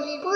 নির্ভর